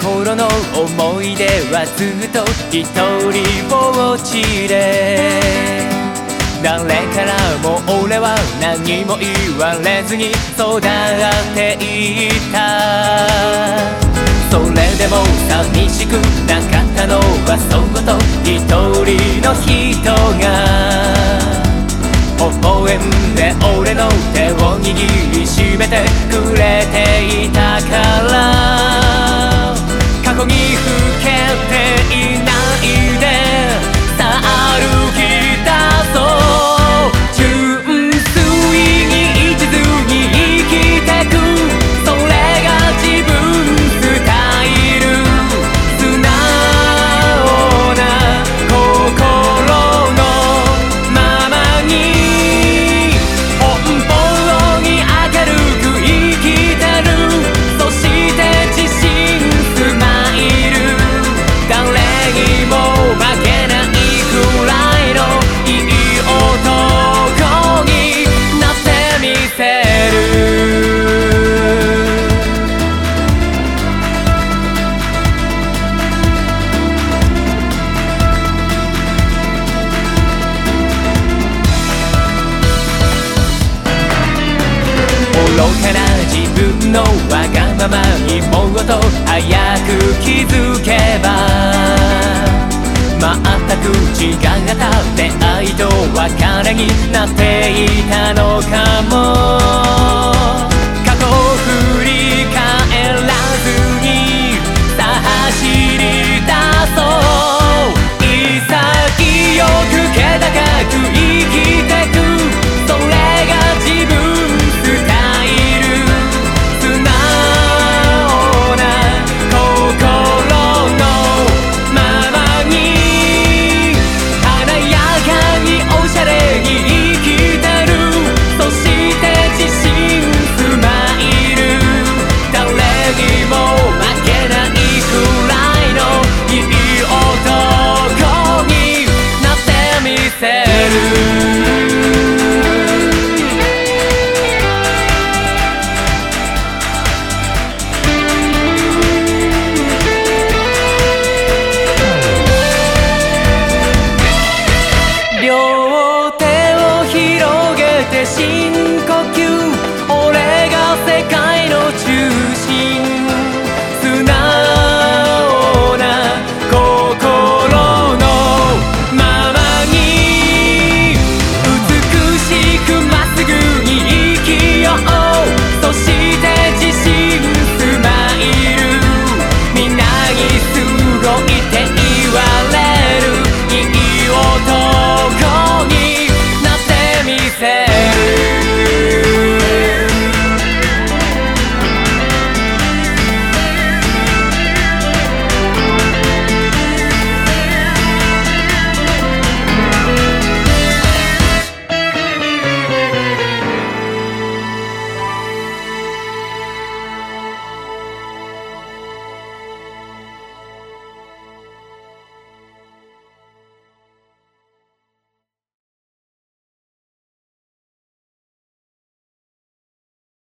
頃の思い出はずっと一人ぼっちで。誰からも俺は何も言われずに育っていた。それでも寂しくなかったのはそっと一人の人が。微笑んでにもっと早く気づけば全く時間が経って愛と別れになっていたのかも。